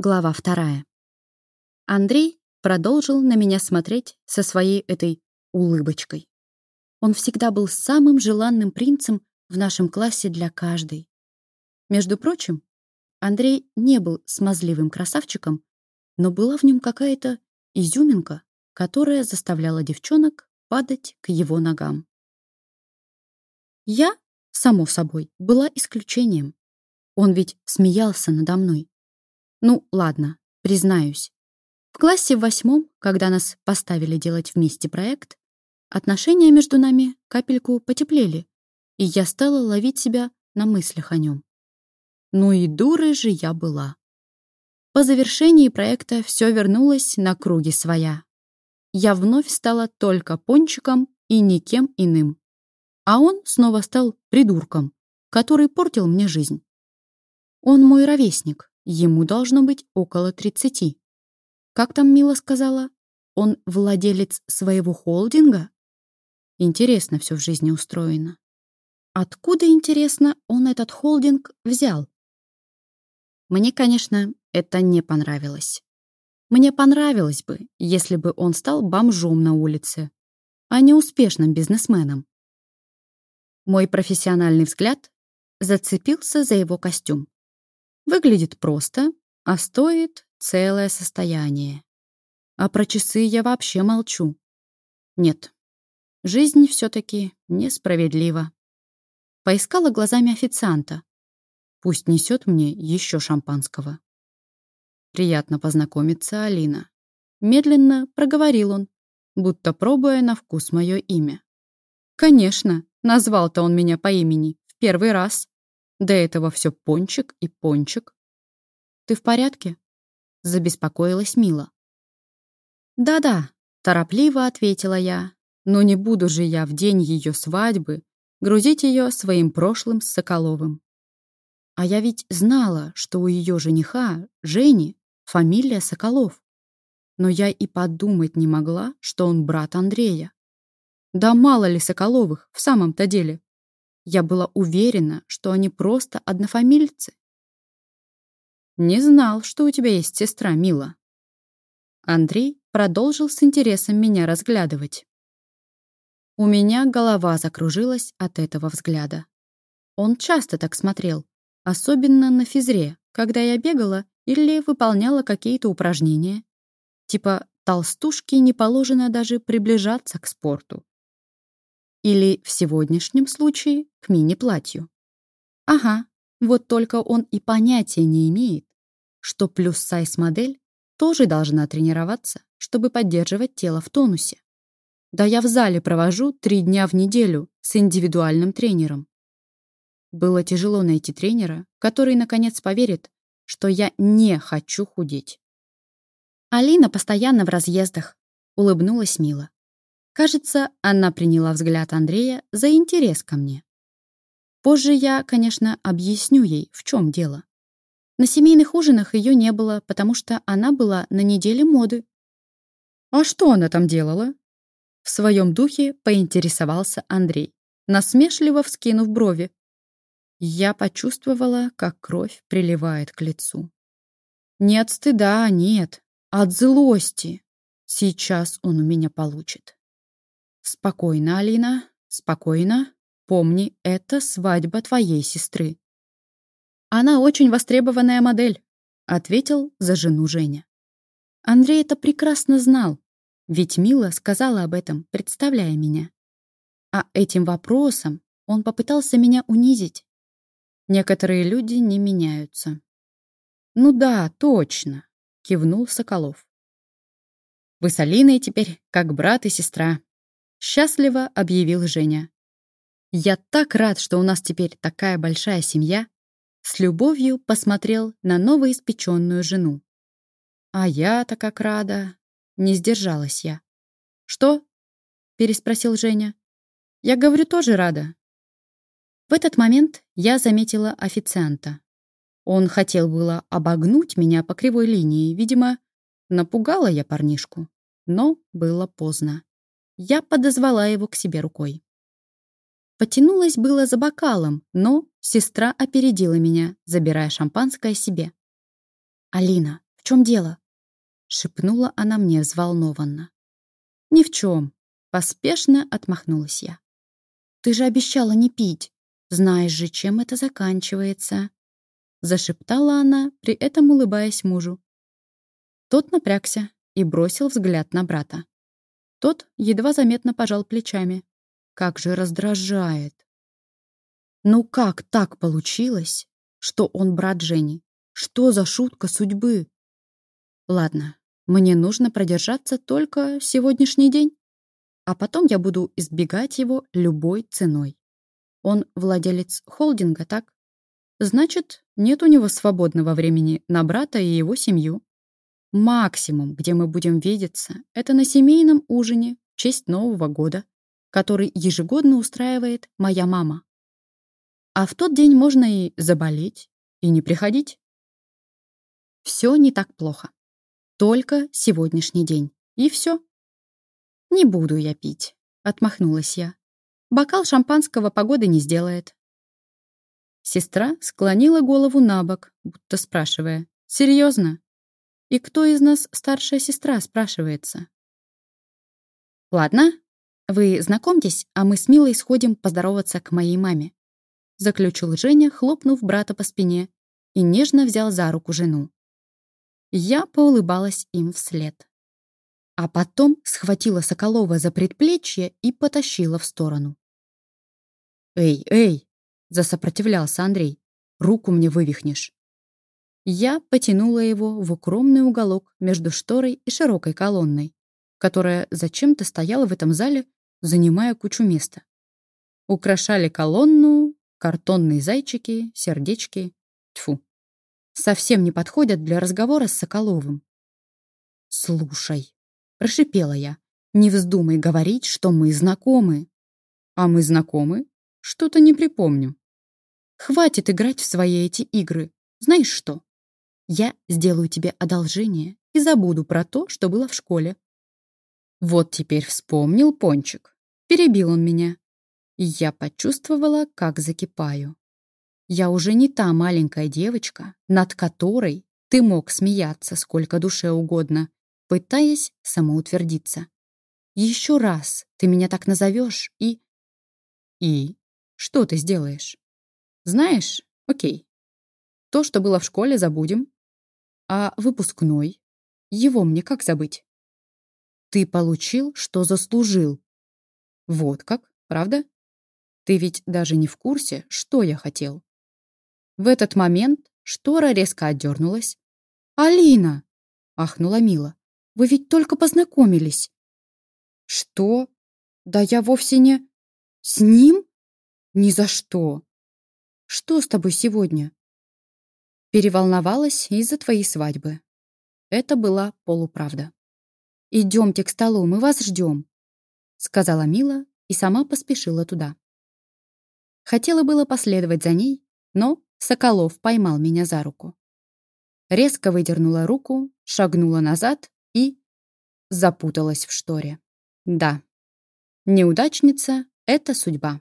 Глава вторая. Андрей продолжил на меня смотреть со своей этой улыбочкой. Он всегда был самым желанным принцем в нашем классе для каждой. Между прочим, Андрей не был смазливым красавчиком, но была в нем какая-то изюминка, которая заставляла девчонок падать к его ногам. Я, само собой, была исключением. Он ведь смеялся надо мной. Ну, ладно, признаюсь. В классе в восьмом, когда нас поставили делать вместе проект, отношения между нами капельку потеплели, и я стала ловить себя на мыслях о нем. Ну и дурой же я была. По завершении проекта все вернулось на круги своя. Я вновь стала только пончиком и никем иным. А он снова стал придурком, который портил мне жизнь. Он мой ровесник, Ему должно быть около 30. Как там Мила сказала? Он владелец своего холдинга? Интересно все в жизни устроено. Откуда, интересно, он этот холдинг взял? Мне, конечно, это не понравилось. Мне понравилось бы, если бы он стал бомжом на улице, а не успешным бизнесменом. Мой профессиональный взгляд зацепился за его костюм. Выглядит просто, а стоит целое состояние. А про часы я вообще молчу. Нет, жизнь все-таки несправедлива. Поискала глазами официанта. Пусть несет мне еще шампанского. Приятно познакомиться, Алина. Медленно проговорил он, будто пробуя на вкус мое имя. Конечно, назвал-то он меня по имени в первый раз. До этого все пончик и пончик. «Ты в порядке?» — забеспокоилась Мила. «Да-да», — торопливо ответила я. «Но не буду же я в день ее свадьбы грузить ее своим прошлым с Соколовым. А я ведь знала, что у ее жениха, Жени, фамилия Соколов. Но я и подумать не могла, что он брат Андрея. Да мало ли Соколовых в самом-то деле. Я была уверена, что они просто однофамильцы. «Не знал, что у тебя есть сестра, Мила». Андрей продолжил с интересом меня разглядывать. У меня голова закружилась от этого взгляда. Он часто так смотрел, особенно на физре, когда я бегала или выполняла какие-то упражнения. Типа толстушке не положено даже приближаться к спорту. Или в сегодняшнем случае к мини-платью. Ага, вот только он и понятия не имеет, что плюс-сайз-модель тоже должна тренироваться, чтобы поддерживать тело в тонусе. Да я в зале провожу три дня в неделю с индивидуальным тренером. Было тяжело найти тренера, который наконец поверит, что я не хочу худеть. Алина постоянно в разъездах, улыбнулась Мила. Кажется, она приняла взгляд Андрея за интерес ко мне. Позже я, конечно, объясню ей, в чем дело. На семейных ужинах ее не было, потому что она была на неделе моды. «А что она там делала?» В своем духе поинтересовался Андрей, насмешливо вскинув брови. Я почувствовала, как кровь приливает к лицу. Не от стыда, нет, от злости. Сейчас он у меня получит. «Спокойно, Алина, спокойно. Помни, это свадьба твоей сестры». «Она очень востребованная модель», — ответил за жену Женя. Андрей это прекрасно знал, ведь Мила сказала об этом, представляя меня. А этим вопросом он попытался меня унизить. Некоторые люди не меняются. «Ну да, точно», — кивнул Соколов. «Вы с Алиной теперь как брат и сестра. Счастливо объявил Женя. «Я так рад, что у нас теперь такая большая семья!» С любовью посмотрел на новоиспеченную жену. «А я-то как рада!» Не сдержалась я. «Что?» — переспросил Женя. «Я говорю, тоже рада». В этот момент я заметила официанта. Он хотел было обогнуть меня по кривой линии, видимо, напугала я парнишку, но было поздно. Я подозвала его к себе рукой. Потянулась было за бокалом, но сестра опередила меня, забирая шампанское себе. «Алина, чем дело?» — шепнула она мне взволнованно. «Ни в чем», — поспешно отмахнулась я. «Ты же обещала не пить. Знаешь же, чем это заканчивается», — зашептала она, при этом улыбаясь мужу. Тот напрягся и бросил взгляд на брата. Тот едва заметно пожал плечами. Как же раздражает. Ну как так получилось, что он брат Жени? Что за шутка судьбы? Ладно, мне нужно продержаться только сегодняшний день, а потом я буду избегать его любой ценой. Он владелец холдинга, так? Значит, нет у него свободного времени на брата и его семью. Максимум, где мы будем видеться, это на семейном ужине в честь Нового года, который ежегодно устраивает моя мама. А в тот день можно и заболеть, и не приходить. Все не так плохо. Только сегодняшний день. И все. «Не буду я пить», — отмахнулась я. «Бокал шампанского погоды не сделает». Сестра склонила голову на бок, будто спрашивая. «Серьезно? И кто из нас старшая сестра, спрашивается. Ладно, вы знакомьтесь, а мы с Милой сходим поздороваться к моей маме. Заключил Женя, хлопнув брата по спине, и нежно взял за руку жену. Я поулыбалась им вслед. А потом схватила Соколова за предплечье и потащила в сторону. «Эй, эй!» — засопротивлялся Андрей. «Руку мне вывихнешь». Я потянула его в укромный уголок между шторой и широкой колонной, которая зачем-то стояла в этом зале, занимая кучу места. Украшали колонну картонные зайчики, сердечки. Тьфу. Совсем не подходят для разговора с Соколовым. «Слушай», — прошипела я, — «не вздумай говорить, что мы знакомы». «А мы знакомы? Что-то не припомню». «Хватит играть в свои эти игры. Знаешь что? Я сделаю тебе одолжение и забуду про то, что было в школе. Вот теперь вспомнил Пончик. Перебил он меня. Я почувствовала, как закипаю. Я уже не та маленькая девочка, над которой ты мог смеяться сколько душе угодно, пытаясь самоутвердиться. Еще раз ты меня так назовешь и... И? Что ты сделаешь? Знаешь, окей. То, что было в школе, забудем. А выпускной? Его мне как забыть? Ты получил, что заслужил. Вот как, правда? Ты ведь даже не в курсе, что я хотел. В этот момент штора резко отдернулась. «Алина!» — ахнула Мила. «Вы ведь только познакомились». «Что? Да я вовсе не... С ним? Ни за что!» «Что с тобой сегодня?» Переволновалась из-за твоей свадьбы. Это была полуправда. «Идемте к столу, мы вас ждем», — сказала Мила и сама поспешила туда. Хотела было последовать за ней, но Соколов поймал меня за руку. Резко выдернула руку, шагнула назад и запуталась в шторе. Да, неудачница — это судьба.